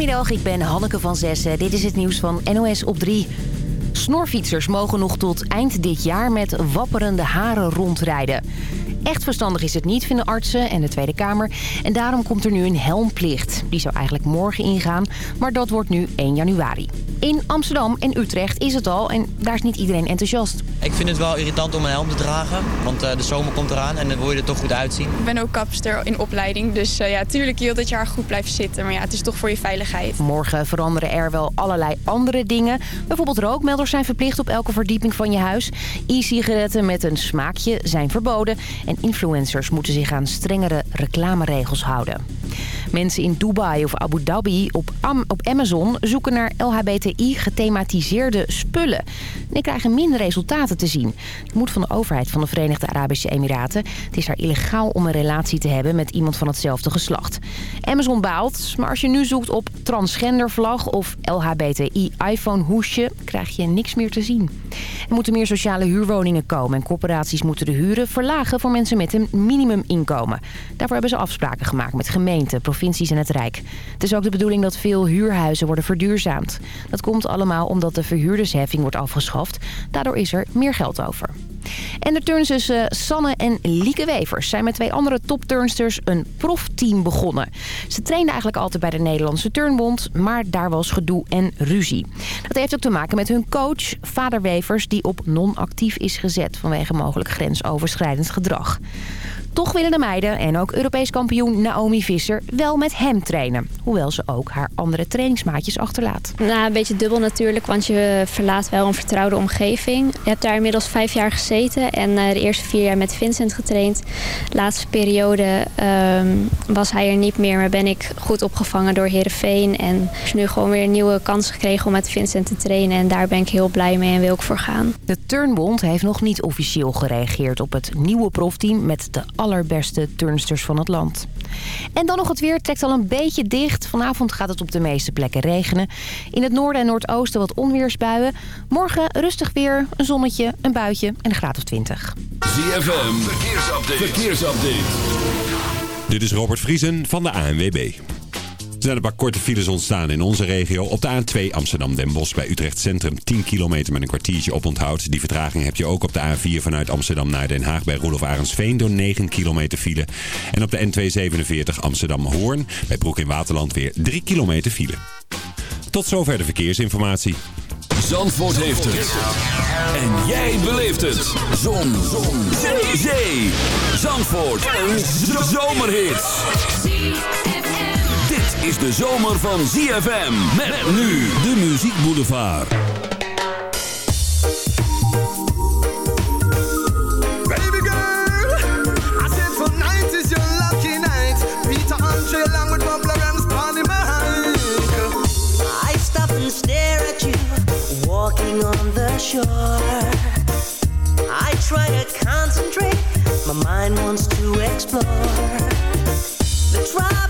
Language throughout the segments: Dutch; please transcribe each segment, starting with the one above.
Goedemiddag, ik ben Hanneke van Zessen. Dit is het nieuws van NOS op 3. Snorfietsers mogen nog tot eind dit jaar met wapperende haren rondrijden. Echt verstandig is het niet, vinden artsen en de Tweede Kamer. En daarom komt er nu een helmplicht. Die zou eigenlijk morgen ingaan, maar dat wordt nu 1 januari. In Amsterdam en Utrecht is het al en daar is niet iedereen enthousiast. Ik vind het wel irritant om een helm te dragen, want eh, de zomer komt eraan en dan wil je er toch goed uitzien. Ik ben ook kapster in opleiding, dus uh, ja, tuurlijk je wilt dat je haar goed blijft zitten. Maar ja, het is toch voor je veiligheid. Morgen veranderen er wel allerlei andere dingen. Bijvoorbeeld rookmelders zijn verplicht op elke verdieping van je huis. E-sigaretten met een smaakje zijn verboden. En influencers moeten zich aan strengere reclameregels houden. Mensen in Dubai of Abu Dhabi op, op Amazon zoeken naar LHBTI-gethematiseerde spullen. En krijgen minder resultaten te zien. Het moet van de overheid van de Verenigde Arabische Emiraten. Het is daar illegaal om een relatie te hebben met iemand van hetzelfde geslacht. Amazon baalt, maar als je nu zoekt op transgendervlag of LHBTI-iPhone hoesje... krijg je niks meer te zien. Er moeten meer sociale huurwoningen komen en corporaties moeten de huren verlagen voor mensen met een minimuminkomen. Daarvoor hebben ze afspraken gemaakt met gemeenten, het Rijk. Het is ook de bedoeling dat veel huurhuizen worden verduurzaamd. Dat komt allemaal omdat de verhuurdersheffing wordt afgeschaft. Daardoor is er meer geld over. En de turnsters Sanne en Lieke Wevers zijn met twee andere topturnsters een profteam begonnen. Ze trainden eigenlijk altijd bij de Nederlandse Turnbond, maar daar was gedoe en ruzie. Dat heeft ook te maken met hun coach, vader Wevers, die op non-actief is gezet vanwege mogelijk grensoverschrijdend gedrag. Toch willen de meiden en ook Europees kampioen Naomi Visser wel met hem trainen. Hoewel ze ook haar andere trainingsmaatjes achterlaat. Nou, een beetje dubbel natuurlijk, want je verlaat wel een vertrouwde omgeving. Je hebt daar inmiddels vijf jaar gezeten en de eerste vier jaar met Vincent getraind. De laatste periode um, was hij er niet meer, maar ben ik goed opgevangen door Herenveen. En heb nu gewoon weer een nieuwe kans gekregen om met Vincent te trainen. En daar ben ik heel blij mee en wil ik voor gaan. De Turnbond heeft nog niet officieel gereageerd op het nieuwe profteam met de allerbeste turnsters van het land. En dan nog het weer. Het trekt al een beetje dicht. Vanavond gaat het op de meeste plekken regenen. In het noorden en noordoosten wat onweersbuien. Morgen rustig weer, een zonnetje, een buitje en een graad of 20. ZFM, verkeersupdate. verkeersupdate. Dit is Robert Vriesen van de ANWB. Zijn een paar korte files ontstaan in onze regio. Op de A2 Amsterdam-Den Bosch bij Utrecht Centrum 10 kilometer met een kwartiertje oponthoud. Die vertraging heb je ook op de A4 vanuit Amsterdam naar Den Haag bij Roelof Arendsveen door 9 kilometer file. En op de N247 Amsterdam-Hoorn bij Broek in Waterland weer 3 kilometer file. Tot zover de verkeersinformatie. Zandvoort heeft het. En jij beleeft het. Zon. Zon. Zee. Zee. Zandvoort. Een zomerhit is de zomer van ZFM. Met nu de Muziek Boulevard. Baby girl, I said for night is your lucky night. Peter Andre along with Bob Lawrence Party Mike. I stop and stare at you, walking on the shore. I try to concentrate, my mind wants to explore. The tropical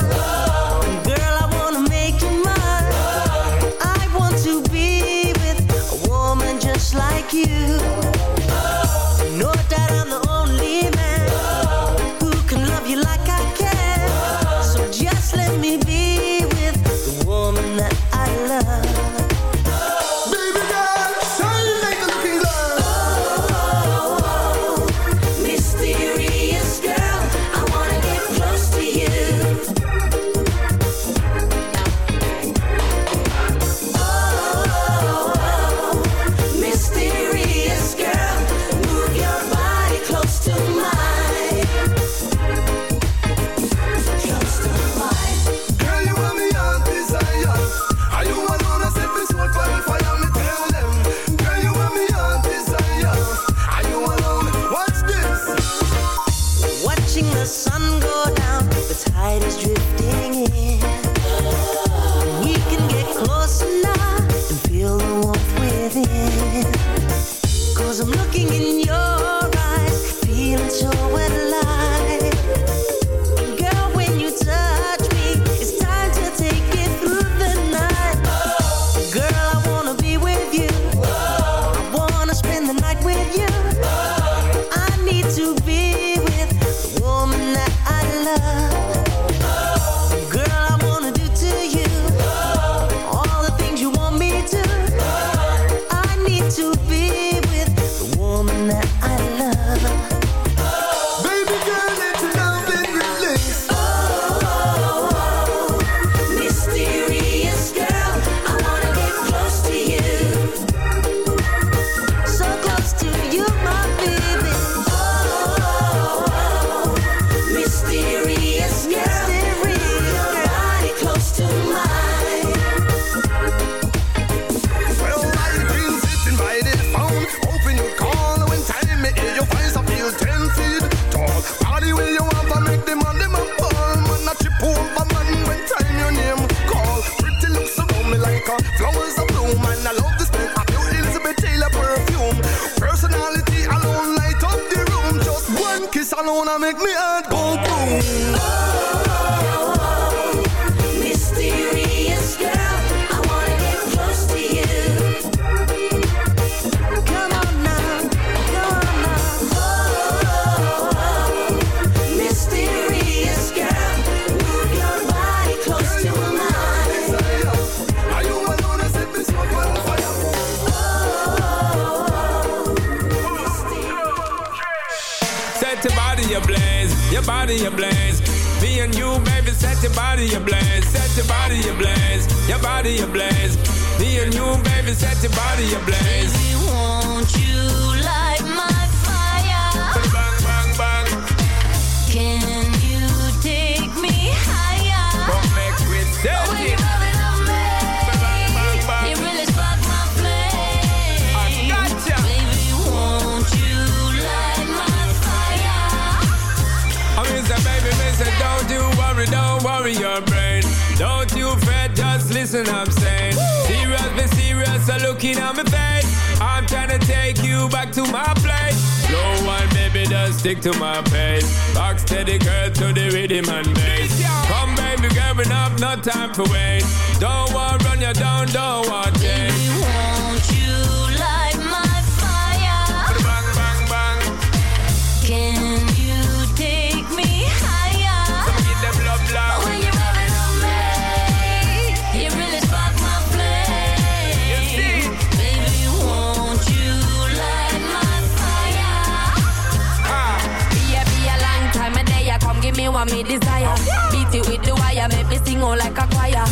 sing all like a choir.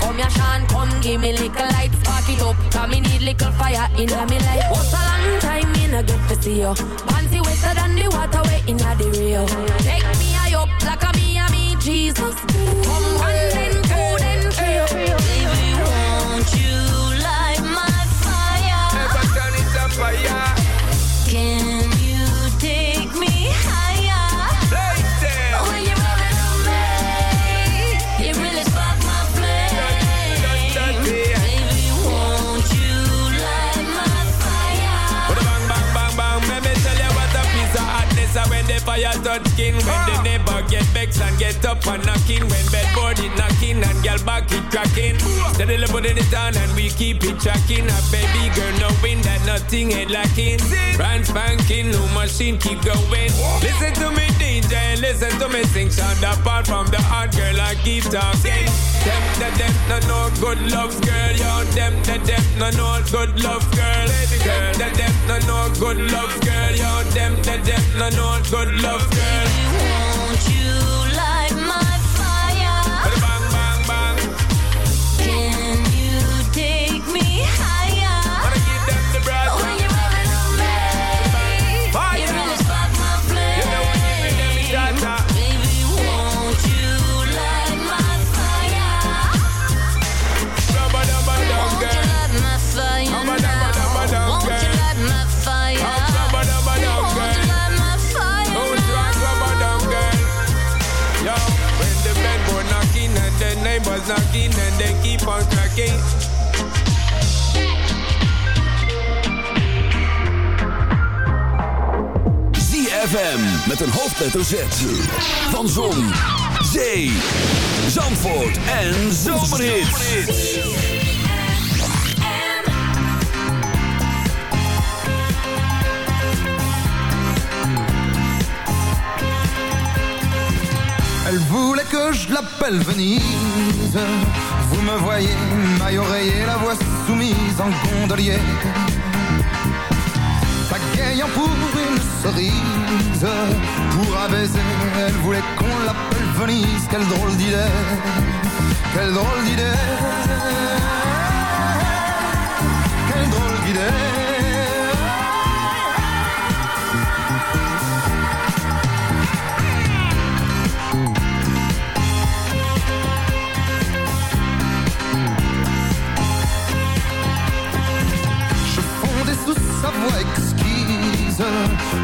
Come here, Sean, come give me little light, spark it up. Cause me need little fire in me life. What's a long time me no get to see you? Panty wetter than the water way in the Rio. Take me high up like a me and me Jesus. Come one then two then three. Baby, won't you light my fire? Never turn it up fire. fire touch skin neighbor and get up and knocking, when bedboard it knocking and girl back it cracking. Steadily putting it on and we keep it tracking. A baby girl knowing that nothing ain't lacking. Brand spanking, new machine keep going. Listen to me DJ, listen to me sing. Sound apart from the hard girl, I keep talking. Them, them, them, no, no good love girl, yo. Them, them, them, no, no good love girl. Girl, them, them, no, no good love girl, yo. Them, them, them, no, no good love girl. Keep on cracking. ZFM met een hoofdletter Z. Van Zon, Zee, Zandvoort en Zomerhits. Elle voulait que je l'appelle Venise. Vous me voyez, maille oreiller, la voix soumise en gondolier. Pagayant pour une cerise, pour un baiser, elle voulait qu'on l'appelle Venise. Quelle drôle d'idée, quelle drôle d'idée, quelle drôle d'idée.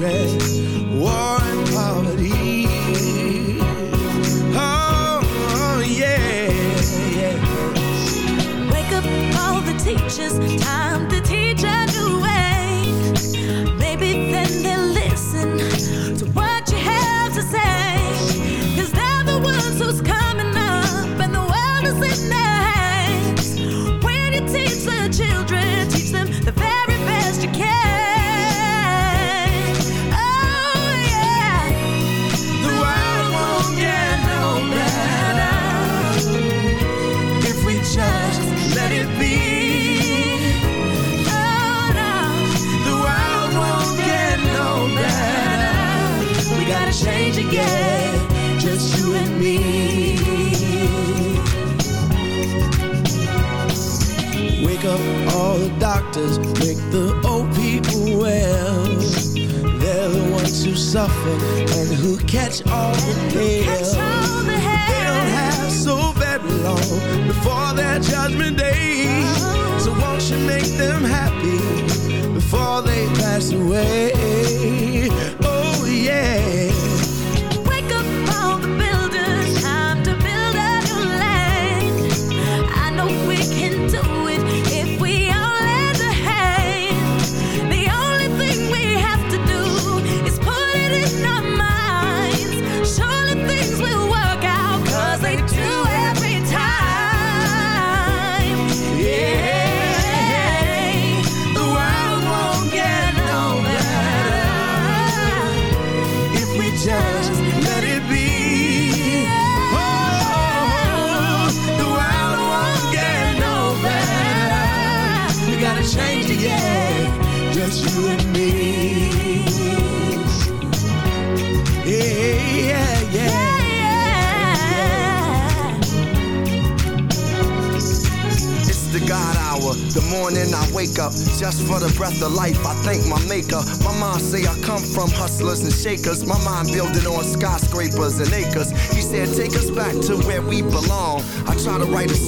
dress who and who catch all the pills. They don't have so very long before their judgment day. So won't you make them happy before they pass away?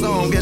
Song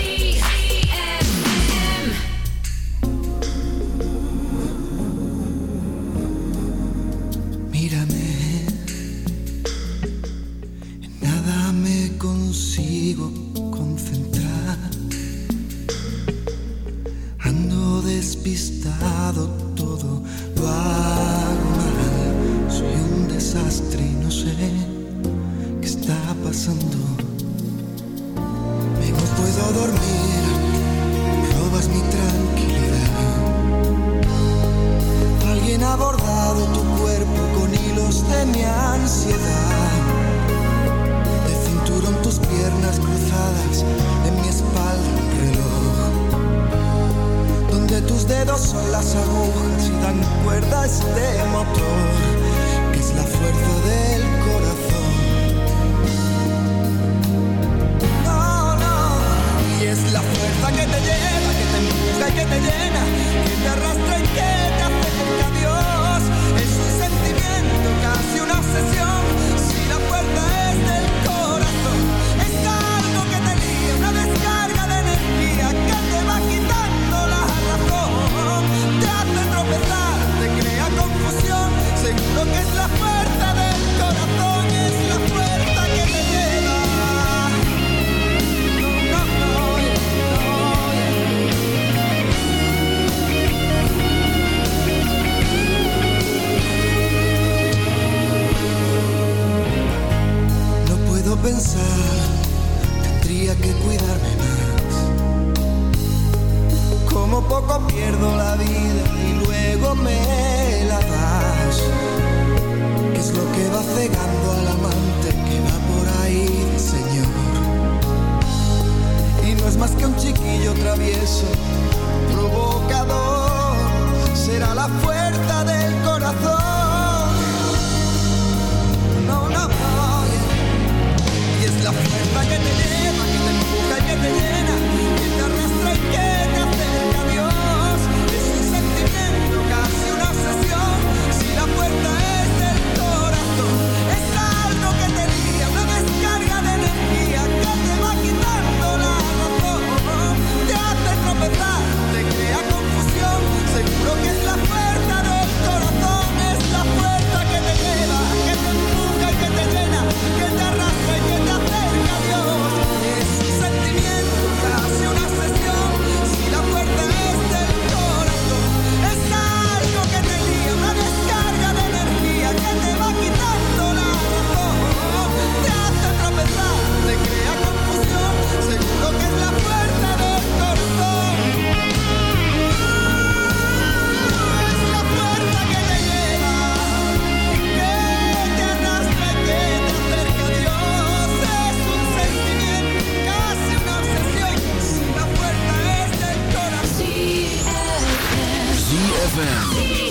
ZFM.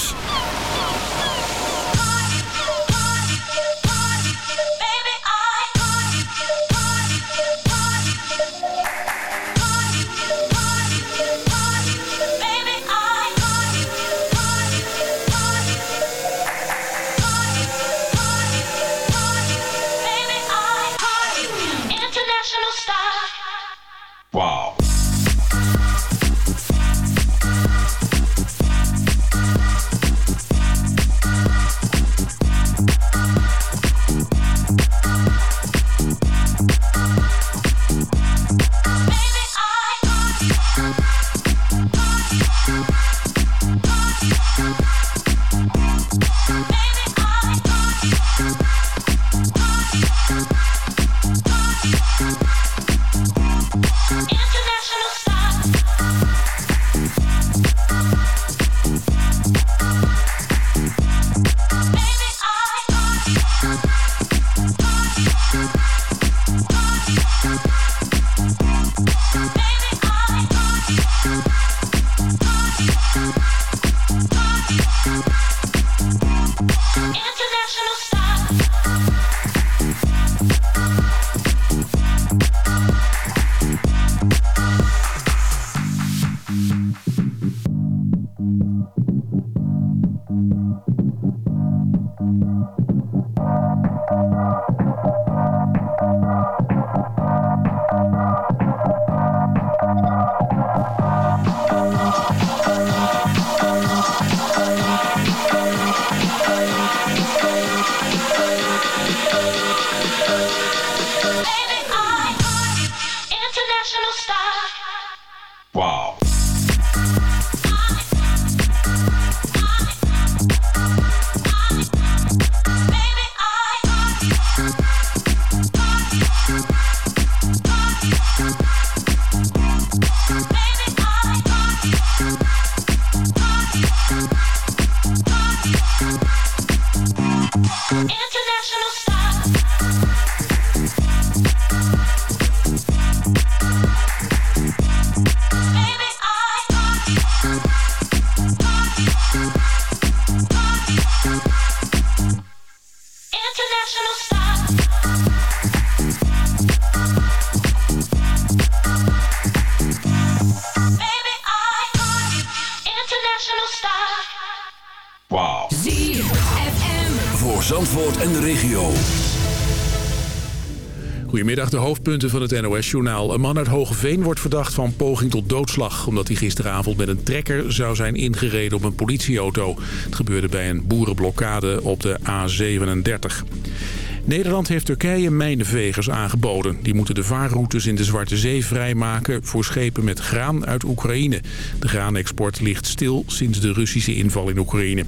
Goedemiddag, de hoofdpunten van het NOS-journaal. Een man uit Hogeveen wordt verdacht van poging tot doodslag... omdat hij gisteravond met een trekker zou zijn ingereden op een politieauto. Het gebeurde bij een boerenblokkade op de A37. Nederland heeft Turkije mijnenvegers aangeboden. Die moeten de vaarroutes in de Zwarte Zee vrijmaken... voor schepen met graan uit Oekraïne. De graanexport ligt stil sinds de Russische inval in Oekraïne.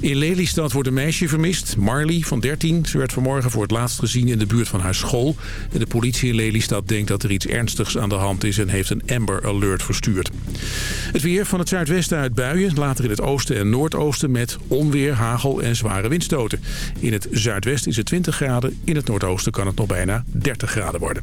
In Lelystad wordt een meisje vermist, Marley van 13. Ze werd vanmorgen voor het laatst gezien in de buurt van haar school. De politie in Lelystad denkt dat er iets ernstigs aan de hand is... en heeft een Amber Alert verstuurd. Het weer van het zuidwesten uit buien. Later in het oosten en noordoosten met onweer, hagel en zware windstoten. In het zuidwesten is het 20 graden. In het noordoosten kan het nog bijna 30 graden worden.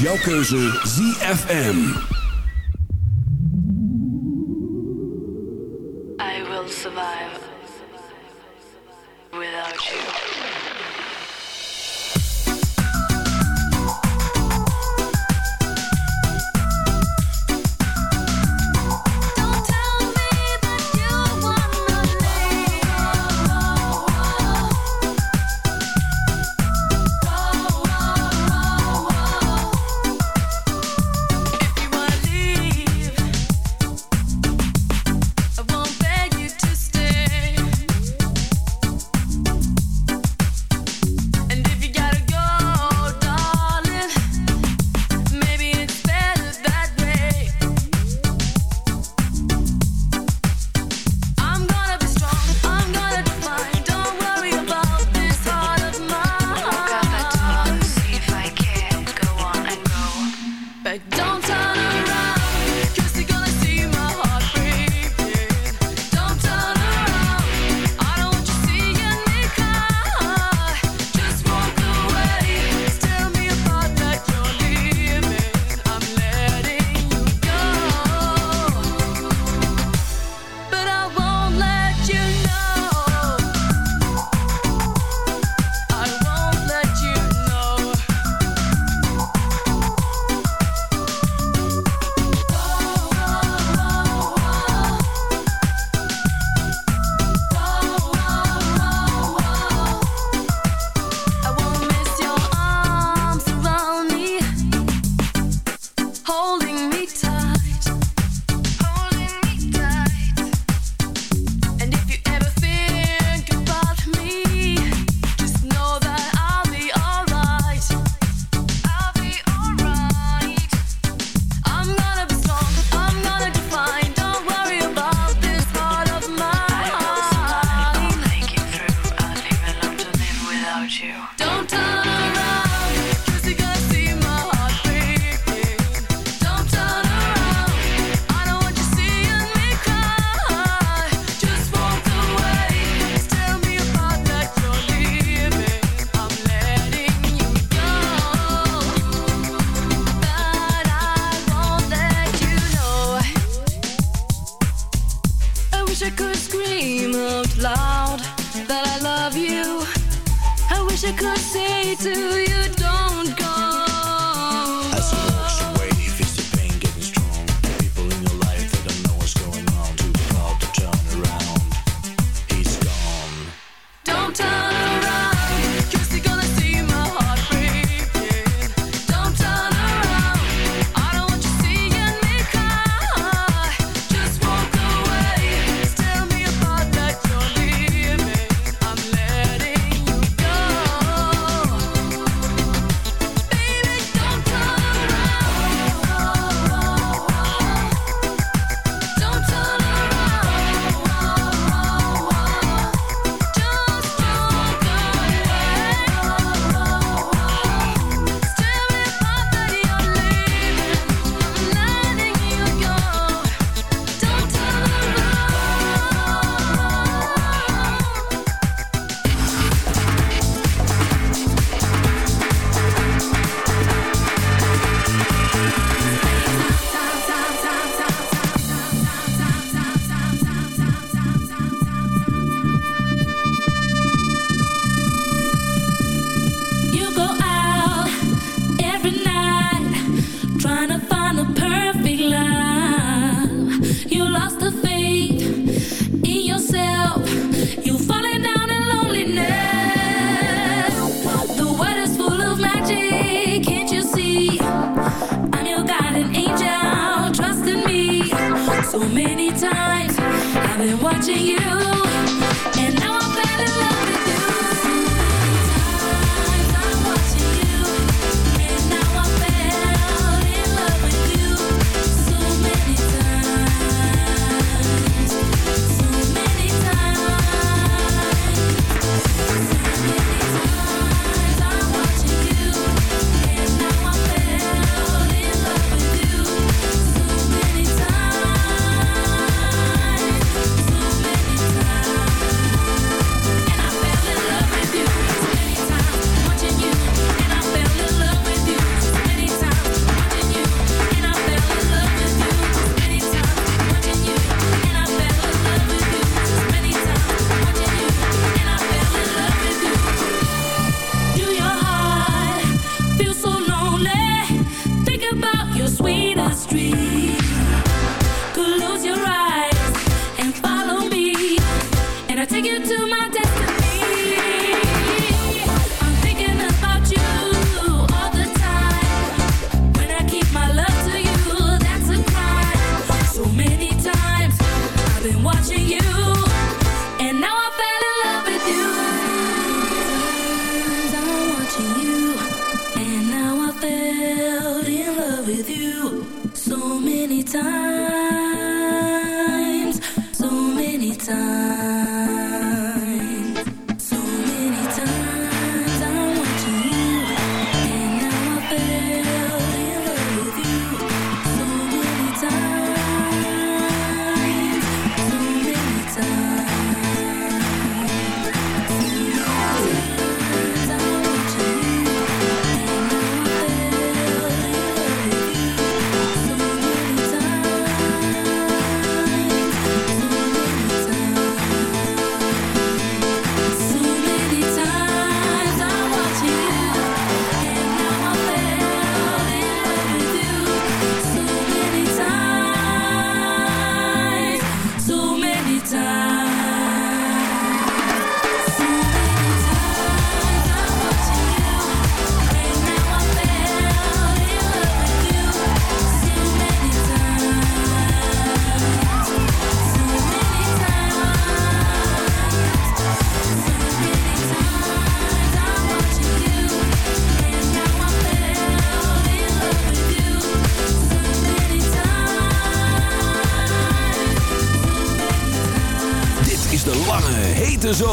jouw keuze ZFM.